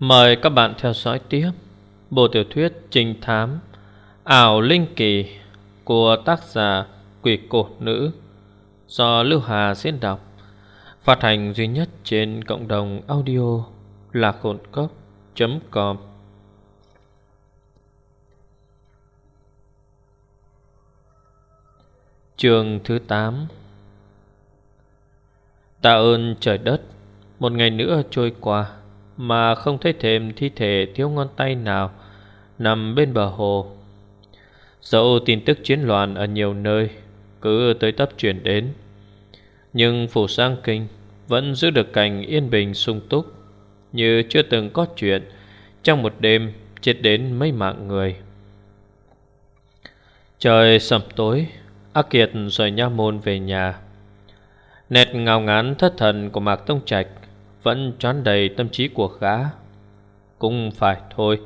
Mời các bạn theo dõi tiếp Bộ tiểu thuyết trinh thám, Ảo Linh Kỳ Của tác giả Quỷ Cổ Nữ Do Lưu Hà diễn đọc, Phát hành duy nhất trên cộng đồng audio là khổn cốc.com Trường thứ 8 Tạ ơn trời đất, Một ngày nữa trôi qua. Mà không thấy thêm thi thể thiếu ngón tay nào Nằm bên bờ hồ. Dẫu tin tức chiến loạn ở nhiều nơi Cứ tới tấp chuyển đến, Nhưng phủ sang kinh Vẫn giữ được cảnh yên bình sung túc Như chưa từng có chuyện Trong một đêm chết đến mấy mạng người. Trời sầm tối, Ác Kiệt rời nha môn về nhà. Nét ngào ngán thất thần của Mạc Tông Trạch vẫn trán đầy tâm trí của gã Cũng phải thôi,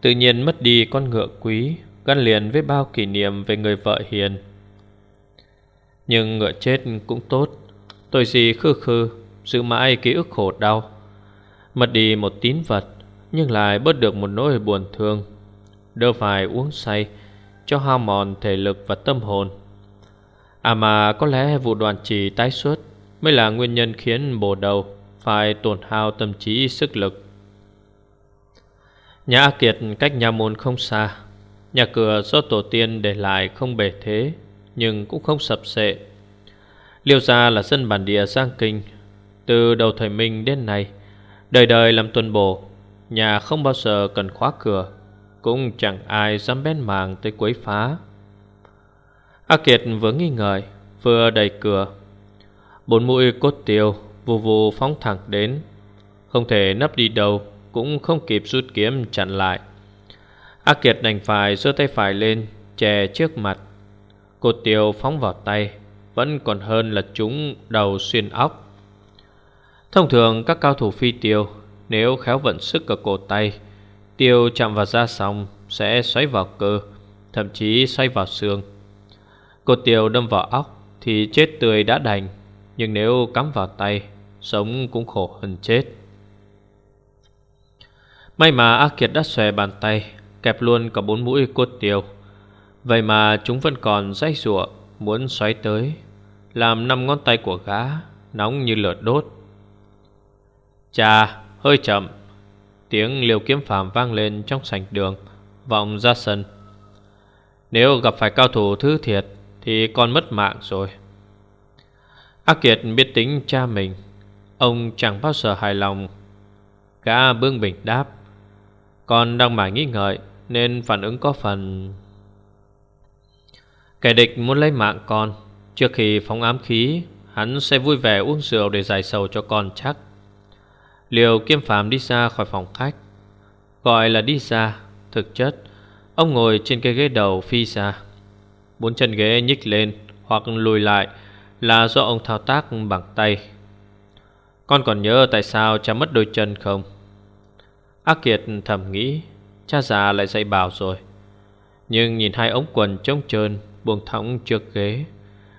Tự nhiên mất đi con ngựa quý, Gắn liền với bao kỷ niệm về người vợ hiền. Nhưng ngựa chết cũng tốt, Tôi gì khư khư, Giữ mãi ký ức khổ đau. Mất đi một tín vật, Nhưng lại bớt được một nỗi buồn thương. Đỡ phải uống say, Cho hao mòn thể lực và tâm hồn. À mà có lẽ vụ đoàn trì tái xuất Mới là nguyên nhân khiến bồ đầu. Phải tổn hao tâm trí, sức lực. Nhà A Kiệt cách nhà môn không xa. Nhà cửa do tổ tiên để lại không bể thế, Nhưng cũng không sập sệ. Liêu gia là dân bản địa Giang Kinh. Từ đầu thời Minh đến nay, Đời đời làm tuần bổ, Nhà không bao giờ cần khóa cửa, Cũng chẳng ai dám bén màng tới quấy phá. A Kiệt vừa nghi ngờ, Vừa đẩy cửa. Bốn mũi cốt tiêu Vù vù phóng thẳng đến. Không thể nấp đi đâu, Cũng không kịp rút kiếm chặn lại. A Kiệt đành phải giơ tay phải lên Chè trước mặt. Cột tiêu phóng vào tay, Vẫn còn hơn là chúng đầu xuyên óc. Thông thường, các cao thủ phi tiêu, Nếu khéo vận sức ở cổ tay, Tiêu chạm vào da xong Sẽ xoáy vào cơ, Thậm chí xoay vào xương. Cột tiêu đâm vào óc Thì chết tươi đã đành, Nhưng nếu cắm vào tay Sống cũng khổ hơn chết. May mà A Kiệt đã xòe bàn tay, Kẹp luôn cả bốn mũi cốt tiêu. Vậy mà chúng vẫn còn dây rụa Muốn xoáy tới, Làm năm ngón tay của gã Nóng như lửa đốt. Chà, hơi chậm, Tiếng liều kiếm phàm vang lên trong sảnh đường, Vọng ra sân. Nếu gặp phải cao thủ thứ thiệt Thì con mất mạng rồi. Ác Kiệt biết tính cha mình Ông chẳng bao giờ hài lòng. Gã bương bình đáp, Con đang mải nghĩ ngợi Nên phản ứng có phần. Kẻ địch muốn lấy mạng con, Trước khi phóng ám khí, Hắn sẽ vui vẻ uống rượu để giải sầu cho con chắc. Liều kiêm phàm đi ra khỏi phòng khách, Gọi là đi ra. Thực chất, Ông ngồi trên cái ghế đầu phi ra. Bốn chân ghế nhích lên Hoặc lùi lại Là do ông thao tác bằng tay. Con còn nhớ tại sao cha mất đôi chân không? Ác Kiệt thầm nghĩ, Cha già lại dạy bảo rồi. Nhưng nhìn hai ống quần trống trơn, Buông thõng trước ghế,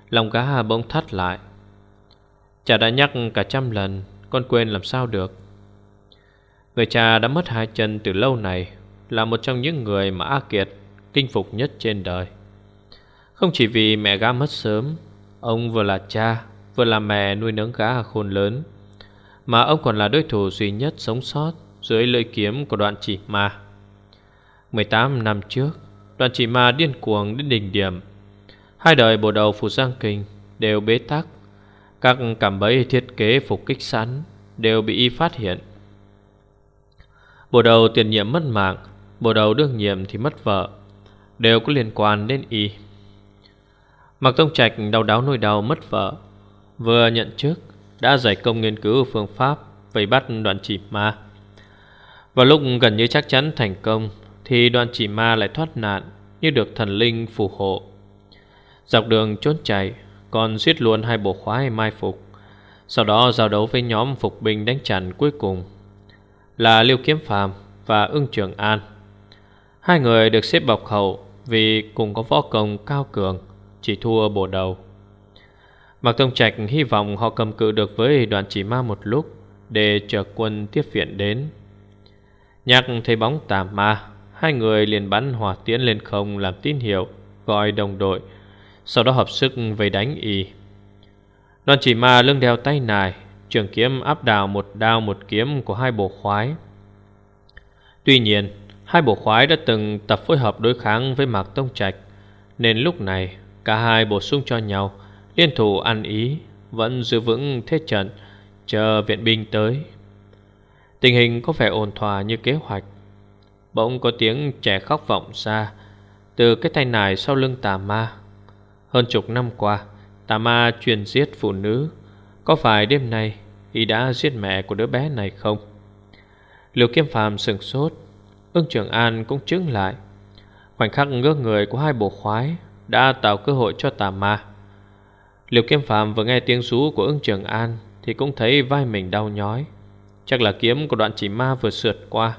Lòng gã bỗng thắt lại. Cha đã nhắc cả trăm lần, Con quên làm sao được? Người cha đã mất hai chân từ lâu này Là một trong những người mà A Kiệt Kinh phục nhất trên đời. Không chỉ vì mẹ gã mất sớm, Ông vừa là cha, Vừa là mẹ nuôi nấng gã khôn lớn mà ông còn là đối thủ duy nhất sống sót Dưới lưỡi kiếm của đoạn chỉ ma. 18 năm trước, Đoạn chỉ ma điên cuồng đến đỉnh điểm. Hai đời bộ đầu Phủ Giang Kinh Đều bế tắc. Các cảm bẫy thiết kế phục kích sẵn Đều bị y phát hiện. Bộ đầu tiền nhiệm mất mạng, Bộ đầu đương nhiệm thì mất vợ, Đều có liên quan đến y. Mạc Tông Trạch đau đáo nỗi đau mất vợ, Vừa nhận chức đã giải công nghiên cứu phương pháp Vây bắt đoạn chỉ ma. Vào lúc gần như chắc chắn thành công, Thì đoạn chỉ ma lại thoát nạn Như được thần linh phù hộ. Dọc đường trốn chạy, Còn giết luôn hai bộ khoái mai phục. Sau đó giao đấu với nhóm phục binh đánh chặn cuối cùng, Là Liêu Kiếm Phàm và Ưng Trường An. Hai người được xếp bọc hậu Vì cùng có võ công cao cường, Chỉ thua bổ đầu. Mạc Tông Trạch hy vọng họ cầm cự được với đoàn chỉ ma một lúc Để chờ quân tiếp viện đến. Nhạc thấy bóng tà ma, Hai người liền bắn hỏa tiễn lên không Làm tín hiệu, Gọi đồng đội, Sau đó hợp sức vây đánh y. Đoàn chỉ ma lưng đeo tay nài, Trường kiếm áp đào một đao một kiếm Của hai bộ khoái. Tuy nhiên, Hai bộ khoái đã từng tập phối hợp đối kháng với Mạc Tông Trạch, Nên lúc này, Cả hai bổ sung cho nhau Liên thủ ăn ý, Vẫn giữ vững thế trận, Chờ viện binh tới. Tình hình có vẻ ổn thỏa như kế hoạch. Bỗng có tiếng trẻ khóc vọng xa Từ cái tay nải sau lưng tà ma. Hơn chục năm qua, Tà ma truyền giết phụ nữ. Có phải đêm nay, Y đã giết mẹ của đứa bé này không? Liều kiếm phàm sừng sốt, Ưng trưởng An cũng chứng lại. Khoảnh khắc ngước người của hai bộ khoái Đã tạo cơ hội cho tà ma. Liệu kiếm phàm vừa nghe tiếng rú của ưng Trường An Thì cũng thấy vai mình đau nhói. Chắc là kiếm của đoạn chỉ ma vừa sượt qua.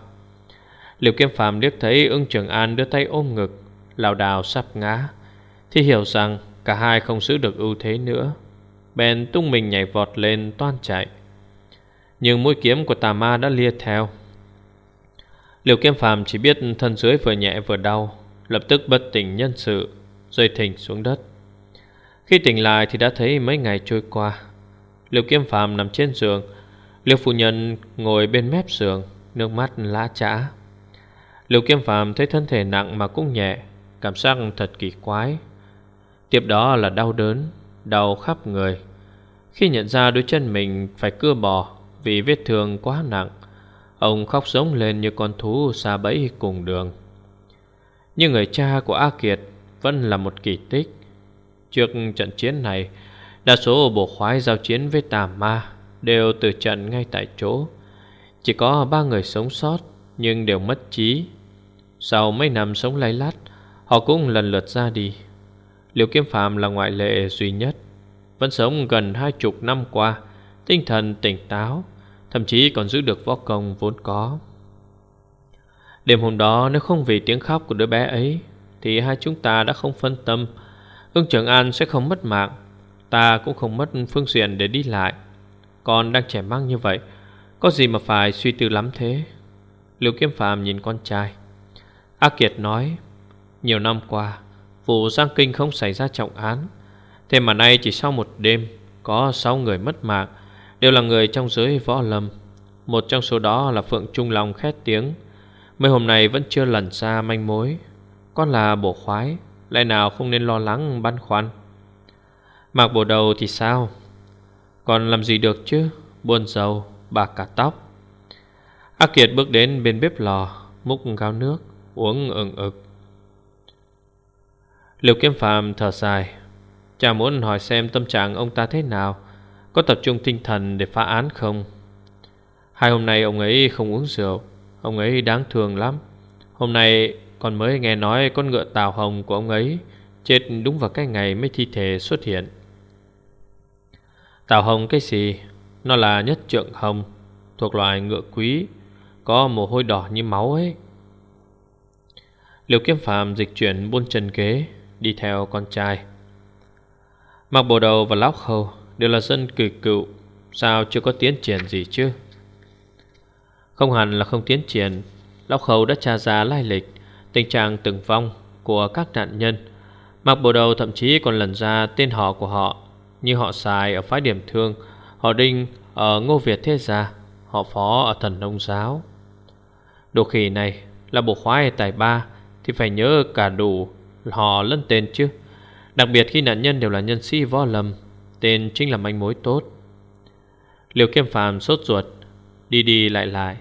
Liệu kiếm phàm liếc thấy ưng Trường An đưa tay ôm ngực, lảo đảo sắp ngã, Thì hiểu rằng cả hai không giữ được ưu thế nữa. Bèn tung mình nhảy vọt lên toan chạy. Nhưng mũi kiếm của tà ma đã lia theo. Liều kiếm phàm chỉ biết thân dưới vừa nhẹ vừa đau, Lập tức bất tỉnh nhân sự, Rơi thình xuống đất. Khi tỉnh lại thì đã thấy mấy ngày trôi qua. Liêu kiếm phàm nằm trên giường. Liêu phụ nhân ngồi bên mép giường, Nước mắt lá trã. Liêu kiếm phàm thấy thân thể nặng mà cũng nhẹ, Cảm giác thật kỳ quái. Tiếp đó là đau đớn, Đau khắp người. Khi nhận ra đôi chân mình phải cưa bò Vì vết thương quá nặng, Ông khóc giống lên như con thú xa bẫy cùng đường. Nhưng người cha của A Kiệt Vẫn là một kỳ tích. Trước trận chiến này, Đa số bộ khoái giao chiến với tà ma Đều từ trận ngay tại chỗ. Chỉ có ba người sống sót Nhưng đều mất trí. Sau mấy năm sống lay lắt, Họ cũng lần lượt ra đi. Liệu Kiếm Phạm là ngoại lệ duy nhất, Vẫn sống gần hai chục năm qua, Tinh thần tỉnh táo, Thậm chí còn giữ được võ công vốn có. Đêm hôm đó, nếu không vì tiếng khóc của đứa bé ấy, Thì hai chúng ta đã không phân tâm Ưng Trường An sẽ không mất mạng. Ta cũng không mất phương diện để đi lại. Con đang trẻ mang như vậy, Có gì mà phải suy tư lắm thế? Liêu Kiếm Phạm nhìn con trai. A Kiệt nói, Nhiều năm qua, Vụ Giang Kinh không xảy ra trọng án. Thế mà nay chỉ sau một đêm, Có 6 người mất mạng, Đều là người trong giới võ lâm. Một trong số đó là Phượng Trung Long khét tiếng, Mấy hôm nay vẫn chưa lần ra manh mối. Con là bổ khoái lại nào không nên lo lắng băn khoăn. Mặc bộ đầu thì sao? Còn làm gì được chứ? Buồn dầu, bạc cả tóc. A Kiệt bước đến bên bếp lò Múc gáo nước Uống ừng ực. Liều kiếm phàm thở dài. Chàng muốn hỏi xem tâm trạng ông ta thế nào Có tập trung tinh thần để phá án không? Hai hôm nay ông ấy không uống rượu Ông ấy đáng thương lắm. Hôm nay còn mới nghe nói con ngựa tàu hồng của ông ấy Chết đúng vào cái ngày mấy thi thể xuất hiện. Tàu hồng cái gì? Nó là nhất trượng hồng, Thuộc loài ngựa quý, Có mồ hôi đỏ như máu ấy. Liều kiếm phàm dịch chuyển buôn trần kế, Đi theo con trai. Mặc bộ đầu và lóc hầu Đều là dân cử cựu, Sao chưa có tiến triển gì chứ? Không hẳn là không tiến triển Lóc hầu đã tra ra lai lịch Tình trạng từng vong của các nạn nhân. Mặc bộ đầu thậm chí còn lần ra tên họ của họ, Như họ xài ở phái điểm thương, Họ đinh ở Ngô Việt Thế Gia, Họ phó ở thần nông giáo. Đồ khỉ này, là bộ khoái tài ba Thì phải nhớ cả đủ họ lân tên chứ. Đặc biệt khi nạn nhân đều là nhân sĩ võ lâm, Tên chính là manh mối tốt. Liều kiêm phàm sốt ruột, Đi đi lại lại.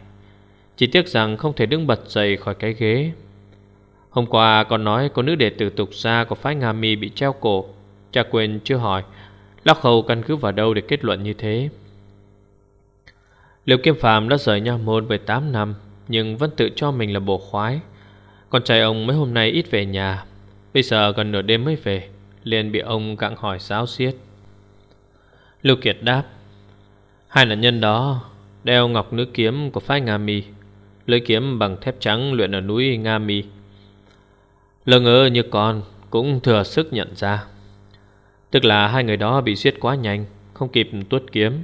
Chỉ tiếc rằng không thể đứng bật dậy khỏi cái ghế. Hôm qua còn nói có nữ đệ tử tục gia của phái Nga Mi bị treo cổ. Cha quên chưa hỏi. Lão hầu căn cứ vào đâu để kết luận như thế? Liêu Kiêm phàm đã rời nha môn 18 năm, Nhưng vẫn tự cho mình là bộ khoái. Con trai ông mấy hôm nay ít về nhà. Bây giờ gần nửa đêm mới về, liền bị ông gặng hỏi giáo xiết. Lưu Kiệt đáp, Hai nạn nhân đó Đeo ngọc nữ kiếm của phái Nga Mi Lưỡi kiếm bằng thép trắng luyện ở núi Nga Mi. Lơ ngỡ như con Cũng thừa sức nhận ra. Tức là hai người đó bị giết quá nhanh, Không kịp tuốt kiếm.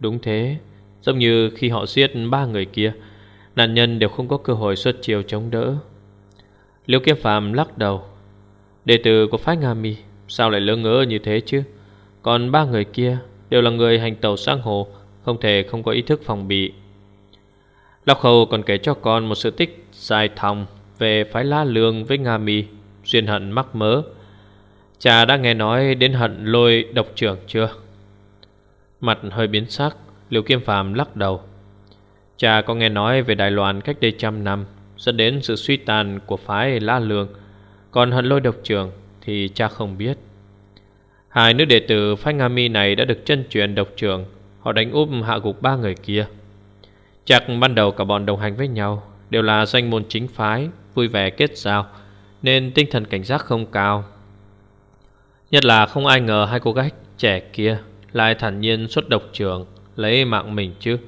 Đúng thế, Giống như khi họ giết ba người kia, Nạn nhân đều không có cơ hội xuất chiều chống đỡ. Liêu Kiếm Phạm lắc đầu. Đệ tử của phái Nga Mi, Sao lại lơ ngỡ như thế chứ? Còn ba người kia đều là người hành tàu sang hồ, Không thể không có ý thức phòng bị. Lọc Khâu còn kể cho con một sự tích dài thòng. Về phái La Lương với Nga Mi, Duyên hận mắc mớ. Cha đã nghe nói đến hận lôi độc trưởng chưa? Mặt hơi biến sắc Liêu kim Phạm lắc đầu. Cha có nghe nói về Đài Loan cách đây trăm năm, Dẫn đến sự suy tàn của phái La Lương. Còn hận lôi độc trưởng Thì cha không biết. Hai nữ đệ tử phái Nga Mi này đã được chân truyền độc trưởng, Họ đánh úp hạ gục ba người kia. Chắc ban đầu cả bọn đồng hành với nhau Đều là danh môn chính phái Vui vẻ kết giao, Nên tinh thần cảnh giác không cao. Nhất là không ai ngờ hai cô gái trẻ kia Lại thản nhiên xuất độc trưởng, Lấy mạng mình chứ.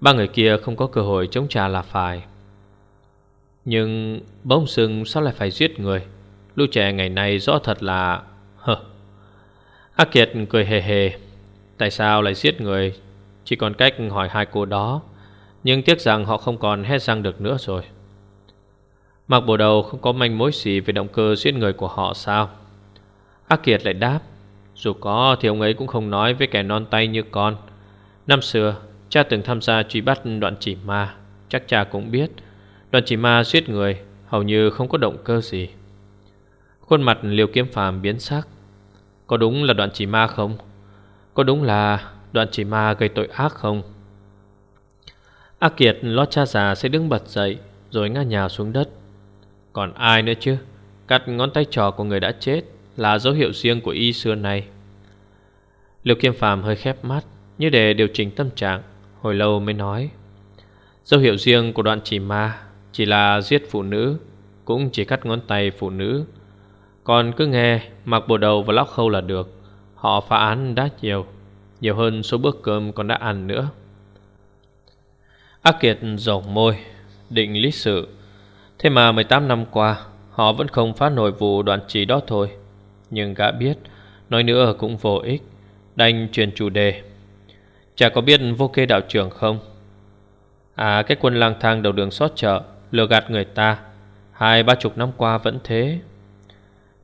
Ba người kia không có cơ hội chống trả là phải. Nhưng bỗng sưng sao lại phải giết người? Lũ trẻ ngày nay rõ thật là Hờ A Kiệt cười hề hề, Tại sao lại giết người? Chỉ còn cách hỏi hai cô đó, Nhưng tiếc rằng họ không còn hét răng được nữa rồi. Mặc bộ đầu không có manh mối gì Về động cơ giết người của họ sao? Ác Kiệt lại đáp, Dù có thì ông ấy cũng không nói với kẻ non tay như con. Năm xưa, Cha từng tham gia truy bắt đoạn chỉ ma, Chắc cha cũng biết. Đoạn chỉ ma giết người Hầu như không có động cơ gì. Khuôn mặt liều kiếm phàm biến sắc. Có đúng là đoạn chỉ ma không? Có đúng là đoạn chỉ ma gây tội ác không? Ác Kiệt lo cha già sẽ đứng bật dậy, Rồi ngã nhào xuống đất. Còn ai nữa chứ? Cắt ngón tay trò của người đã chết Là dấu hiệu riêng của y xưa này Liêu Kiêm Phàm hơi khép mắt, Như để điều chỉnh tâm trạng, Hồi lâu mới nói. Dấu hiệu riêng của đoạn chỉ ma Chỉ là giết phụ nữ, Cũng chỉ cắt ngón tay phụ nữ. Còn cứ nghe mặc bộ đầu và lóc khâu là được, Họ phá án đã nhiều Nhiều hơn số bữa cơm còn đã ăn nữa. Ác Kiệt rổng môi, Định lý sự. Thế mà 18 năm qua, Họ vẫn không phá nổi vụ đoạn chỉ đó thôi. Nhưng gã biết, Nói nữa cũng vô ích. Đành chuyển chủ đề. Chả có biết vô kê đạo trưởng không? À cái quân lang thang đầu đường xót chợ, Lừa gạt người ta. Hai, ba chục năm qua vẫn thế.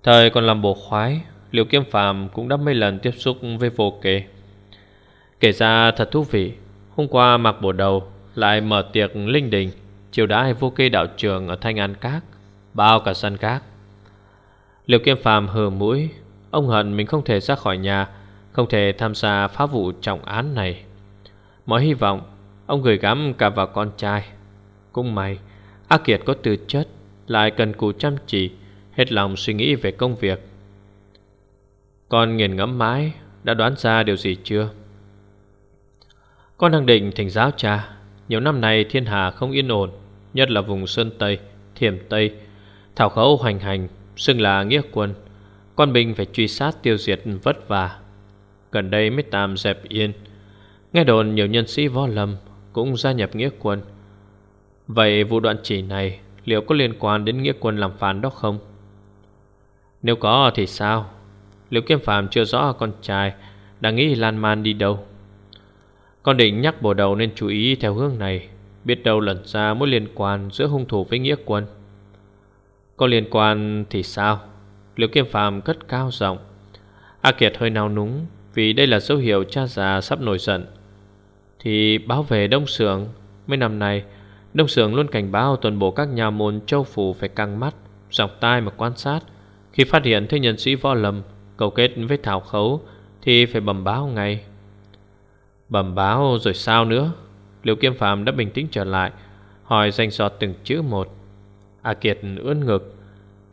Thời còn làm bộ khoái liều Kiếm Phàm cũng đã mấy lần tiếp xúc với vô kê. Kể ra thật thú vị, Hôm qua mặc bộ đầu Lại mở tiệc linh đình. Chiều đãi vô kê đạo trường ở Thanh An Các, Bao cả sân các Liệu kiêm Phàm hờ mũi, Ông hận mình không thể ra khỏi nhà, không thể tham gia phá vụ trọng án này. Mọi hy vọng, Ông gửi gắm cả vào con trai. Cũng may, A Kiệt có tư chất, Lại cần cù chăm chỉ, Hết lòng suy nghĩ về công việc. Con nghiền ngẫm mãi, Đã đoán ra điều gì chưa? Con đang định thỉnh giáo cha nhiều năm nay thiên hà không yên ổn, Nhất là vùng Sơn Tây, Thiểm Tây. Thảo khấu hoành hành, Xưng là nghĩa quân. Con binh phải truy sát tiêu diệt vất vả. Gần đây mới tạm dẹp yên. Nghe đồn nhiều nhân sĩ võ lâm Cũng gia nhập nghĩa quân. Vậy vụ đoạn chỉ này Liệu có liên quan đến nghĩa quân làm phản đó không? Nếu có thì sao? Liệu kiêm phàm chưa rõ con trai Đang nghĩ lan man đi đâu? Con định nhắc bổ đầu nên chú ý theo hướng này. Biết đâu lần ra mối liên quan Giữa hung thủ với nghĩa quân. Có liên quan thì sao? Liệu Kiêm phàm cất cao giọng. A Kiệt hơi nào núng vì đây là dấu hiệu cha già sắp nổi giận. Thì báo về Đông Sưởng. Mấy năm nay, Đông Sưởng luôn cảnh báo toàn bộ các nhà môn châu phủ phải căng mắt Dọc tai mà quan sát. Khi phát hiện thấy nhân sĩ võ lầm Cầu kết với thảo khấu Thì phải bẩm báo ngay. Bẩm báo rồi sao nữa? Liêu Kiêm Phạm đã bình tĩnh trở lại, Hỏi danh giọt từng chữ một. A Kiệt ươn ngực,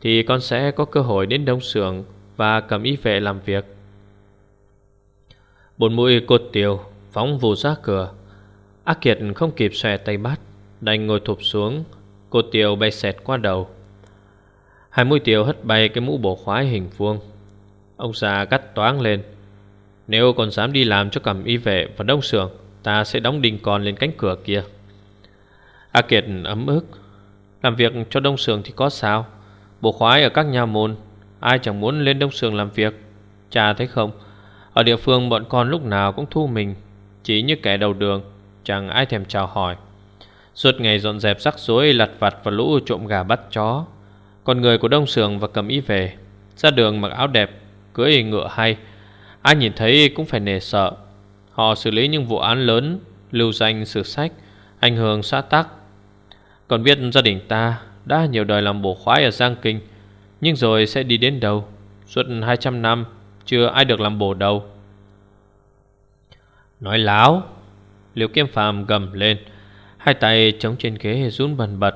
Thì con sẽ có cơ hội đến Đông Sưởng Và cầm y vệ làm việc. Bốn mũi cột tiêu Phóng vù ra cửa. A Kiệt không kịp xòe tay bắt, Đành ngồi thụp xuống Cột tiêu bay xẹt qua đầu. Hai mũi tiêu hất bay cái mũ bổ khoái hình vuông. Ông già gắt toáng lên nếu còn dám đi làm cho cầm y vệ và đông sưởng Ta sẽ đóng đinh con lên cánh cửa kia. A Kiệt ấm ức. Làm việc cho đông sưởng thì có sao? Bộ khoái ở các nhà môn, Ai chẳng muốn lên đông sưởng làm việc? Cha thấy không? Ở địa phương bọn con lúc nào cũng thu mình, Chỉ như kẻ đầu đường, Chẳng ai thèm chào hỏi. Suốt ngày dọn dẹp rắc rối, lặt vặt và lũ trộm gà bắt chó. Còn người của Đông Sường và cầm y về Ra đường mặc áo đẹp, Cưỡi ngựa hay Ai nhìn thấy cũng phải nề sợ. Họ xử lý những vụ án lớn, Lưu danh sử sách, Ảnh hưởng xã tắc. Còn biết gia đình ta Đã nhiều đời làm bổ khoái ở Giang Kinh, Nhưng rồi sẽ đi đến đâu? Suốt 200 năm, Chưa ai được làm bổ đâu Nói láo, Liễu Kiêm phàm gầm lên, Hai tay chống trên ghế run bần bật,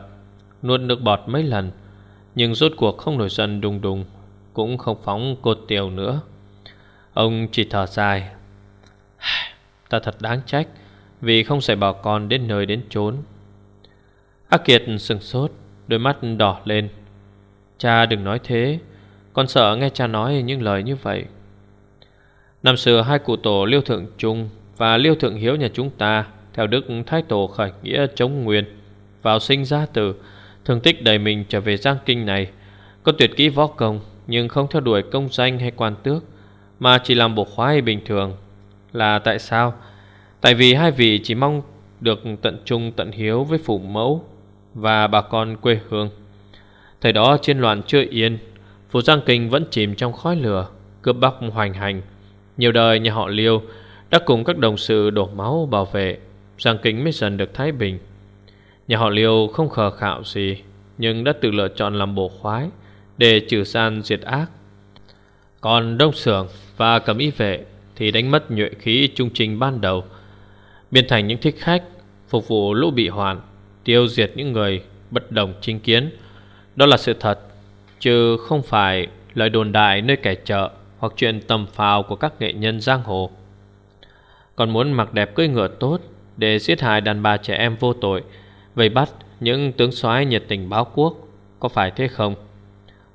Nuốt nước bọt mấy lần, Nhưng rốt cuộc không nổi giận đùng đùng, Cũng không phóng cột tiểu nữa. Ông chỉ thở dài. Ta thật đáng trách Vì không xảy bảo con đến nơi đến chốn. Ác Kiệt sừng sốt, Đôi mắt đỏ lên. Cha đừng nói thế, Con sợ nghe cha nói những lời như vậy. Năm xưa hai cụ tổ Liêu Thượng Trung Và Liêu Thượng Hiếu nhà chúng ta Theo Đức Thái Tổ khởi nghĩa chống nguyên, Vào sinh ra tử Thường tích đầy mình trở về Giang Kinh này, Có tuyệt kỹ võ công Nhưng không theo đuổi công danh hay quan tước. Mà chỉ làm bộ khoái bình thường. Là tại sao? Tại vì hai vị chỉ mong được tận trung tận hiếu với phụ mẫu Và bà con quê hương. Thời đó chiến loạn chưa yên, Phủ Giang Kinh vẫn chìm trong khói lửa, Cướp bóc hoành hành. Nhiều đời nhà họ Liêu Đã cùng các đồng sự đổ máu bảo vệ, Giang Kinh mới dần được thái bình. Nhà họ Liêu không khờ khạo gì, Nhưng đã tự lựa chọn làm bổ khoái Để trừ san diệt ác. Còn Đông Sưởng và cầm Y Vệ Thì đánh mất nhuệ khí trung trình ban đầu, Biến thành những thích khách Phục vụ lũ bị hoàn Tiêu diệt những người bất đồng chính kiến. Đó là sự thật, Chứ không phải lời đồn đại nơi kẻ chợ Hoặc chuyện tầm phào của các nghệ nhân giang hồ. Còn muốn mặc đẹp cưỡi ngựa tốt Để giết hại đàn bà trẻ em vô tội, Vây bắt những tướng soái nhiệt tình báo quốc, Có phải thế không?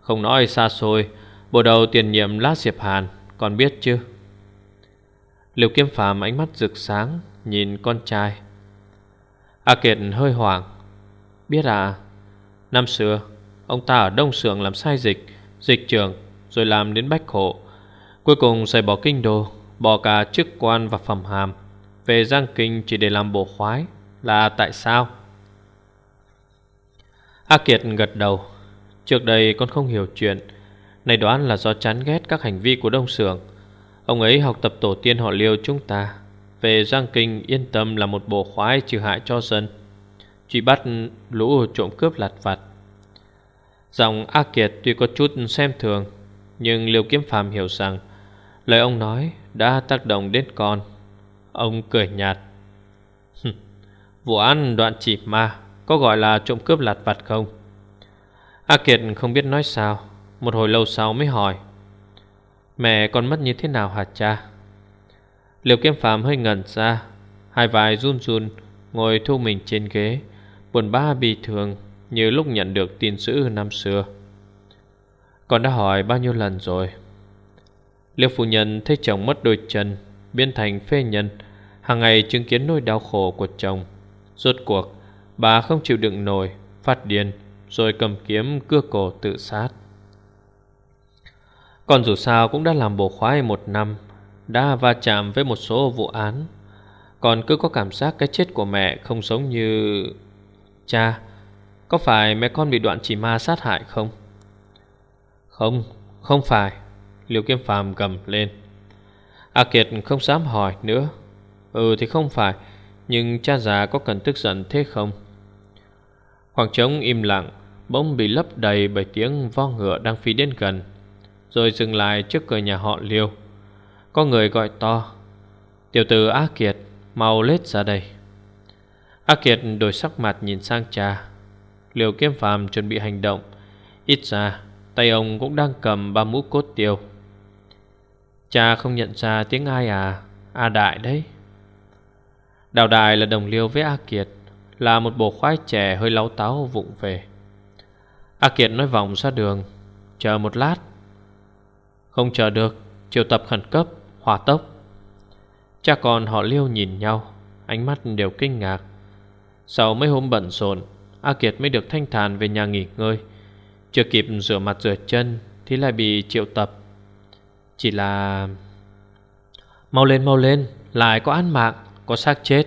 Không nói xa xôi, Bộ đầu tiền nhiệm Lát Diệp Hàn còn biết chứ? Liều kiếm phàm ánh mắt rực sáng Nhìn con trai. A Kiệt hơi hoảng. Biết à Năm xưa, Ông ta ở Đông Sưởng làm sai dịch Dịch trường Rồi làm đến Bách Hộ Cuối cùng rời bỏ kinh đô, Bỏ cả chức quan và phẩm hàm. Về Giang Kinh chỉ để làm bộ khoái Là tại sao? A Kiệt gật đầu. Trước đây con không hiểu chuyện này đoán là do chán ghét các hành vi của Đông Sưởng. Ông ấy học tập tổ tiên họ liêu chúng ta. Về Giang Kinh, yên tâm là một bộ khoái trừ hại cho dân. Truy bắt lũ trộm cướp lặt vặt. Dòng A Kiệt tuy có chút xem thường, Nhưng Liêu Kiếm Phàm hiểu rằng Lời ông nói đã tác động đến con. Ông cười nhạt. Vụ án đoạn chỉ ma Có gọi là trộm cướp lặt vặt không? A Kiệt không biết nói sao. Một hồi lâu sau mới hỏi, Mẹ con mất như thế nào hả cha? Liệu Kiếm Phàm hơi ngẩn ra, Hai vai run run, Ngồi thu mình trên ghế, Buồn ba bị thường Như lúc nhận được tin dữ năm xưa. Con đã hỏi bao nhiêu lần rồi? Liệu phụ nhân thấy chồng mất đôi chân, Biến thành phê nhân, hàng ngày chứng kiến nỗi đau khổ của chồng. Rốt cuộc, Bà không chịu đựng nổi, Phát điên, Rồi cầm kiếm cưa cổ tự sát. Còn dù sao cũng đã làm bộ khoái một năm Đã va chạm với một số vụ án Còn cứ có cảm giác cái chết của mẹ không giống như... Cha, có phải mẹ con bị đoạn chỉ ma sát hại không? Không, không phải liều Kiếm Phàm cầm lên A Kiệt không dám hỏi nữa Ừ thì không phải Nhưng cha già có cần tức giận thế không? Khoảng trống im lặng Bỗng bị lấp đầy bởi tiếng vo ngựa đang phi đến gần rồi dừng lại trước cửa nhà họ Liêu. Có người gọi to, Tiểu tử A Kiệt, Mau lết ra đây. A Kiệt đổi sắc mặt nhìn sang cha. Liều kiếm phàm chuẩn bị hành động. Ít ra, Tay ông cũng đang cầm ba mũ cốt tiêu. Cha không nhận ra tiếng ai à? A Đại đấy. Đào Đại là đồng liêu với A Kiệt, Là một bộ khoái trẻ hơi láu táo vụng về. A Kiệt nói vòng ra đường, Chờ một lát không chờ được, Triệu tập khẩn cấp, Hỏa tốc. Cha con họ liêu nhìn nhau, Ánh mắt đều kinh ngạc. Sau mấy hôm bận rộn, A Kiệt mới được thanh thản về nhà nghỉ ngơi. Chưa kịp rửa mặt rửa chân Thì lại bị triệu tập. Chỉ là, Mau lên mau lên, Lại có án mạng, Có xác chết.